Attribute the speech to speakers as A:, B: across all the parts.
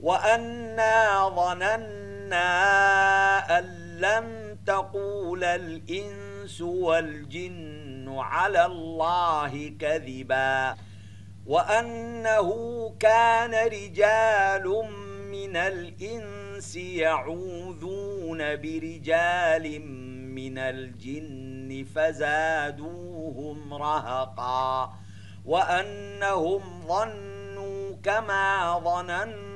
A: وأنا ظننا أن لن تقول الإنس والجن على الله كذبا وأنه كان رجال من الإنس يعوذون برجال من الجن فزادوهم رهقا وأنهم ظنوا كما ظننتم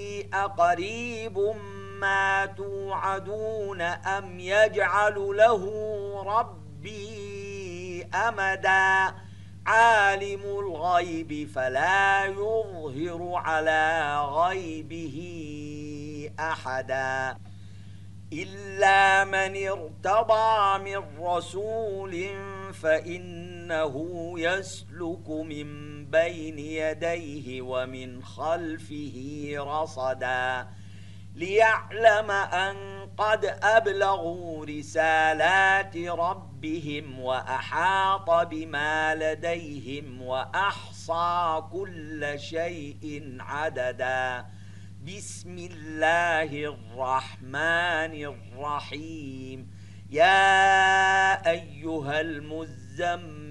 A: أقريب ما توعدون أم يجعل له ربي أمدا؟ عالم الغيب فلا يظهر على غيبه أحدا. إلا من ارتضى من رسول فإنه يسلك من بين يديه ومن خلفه رصدا ليعلم أن قد أبلغوا رسالات ربهم وأحاط بما لديهم وأحصى كل شيء عددا. بسم الله الرحمن الرحيم. يا أيها المزمل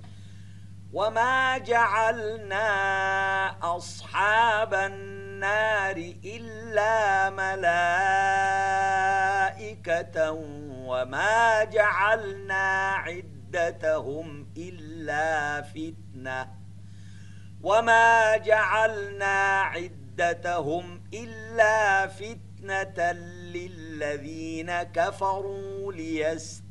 A: وما جعلنا أصحاب النار إلا ملائكة وما جعلنا عدتهم إلا فتنة وما جعلنا عدتهم إلا فتنة للذين كفروا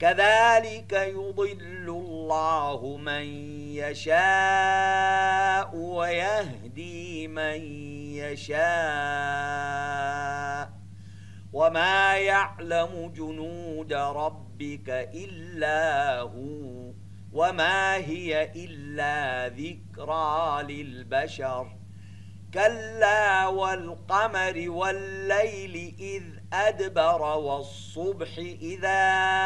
A: كذلك يضل الله من يشاء ويهدي من يشاء. وما يعلم جنود ربك إلا هو وما هي إلا ذكرى للبشر. كلا والقمر والليل إذ أدبر والصبح إذا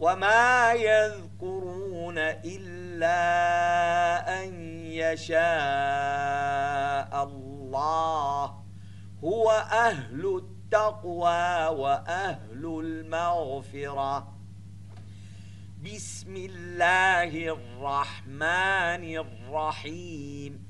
A: وما يذكرون إلا أن يشاء الله هو أهل التقوى وأهل المغفرة. بسم الله الرحمن الرحيم.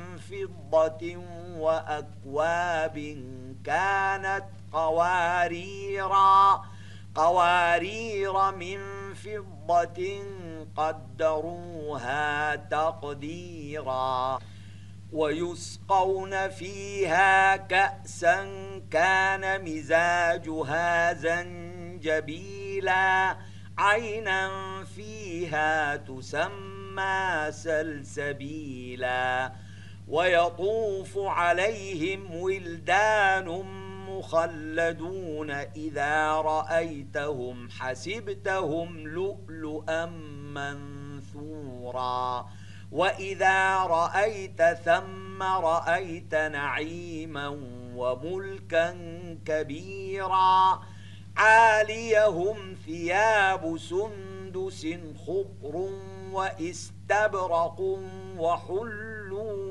A: فضة وأكواب كانت قواريرا قوارير من فضة قدروها تقديرا. ويسقون فيها كأسا كان مزاجها زنجبيلا. عينا فيها تسمى سلسبيلا. ويطوف عليهم ولدان مخلدون إذا رأيتهم حسبتهم لؤلؤا منثورا. وإذا رأيت ثم رأيت نعيما وملكا كبيرا. عاليهم ثياب سندس خضر وإستبرق وحلوا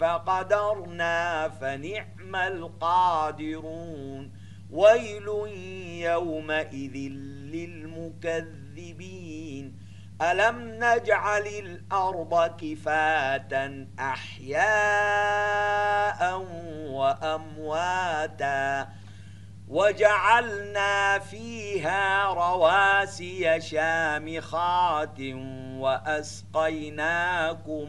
A: فقدرنا فنعم القادرون. ويل يومئذ للمكذبين. ألم نجعل الأرض كفاتا أحياء وأمواتا؟ وجعلنا فيها رواسي شامخات وأسقيناكم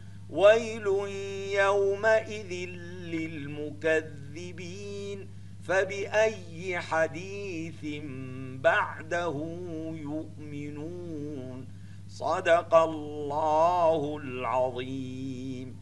A: ويل يومئذ للمكذبين فبأي حديث بعده يؤمنون؟ صدق الله العظيم.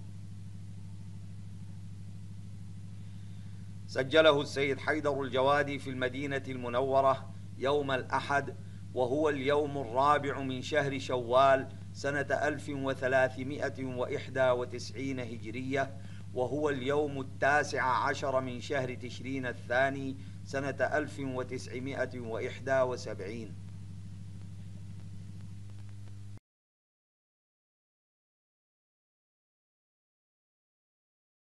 A: سجله السيد حيدر الجوادي في المدينة المنورة يوم الأحد وهو اليوم الرابع من شهر شوال سنة 1391 هجرية وهو اليوم التاسع عشر من شهر تشرين الثاني سنة 1971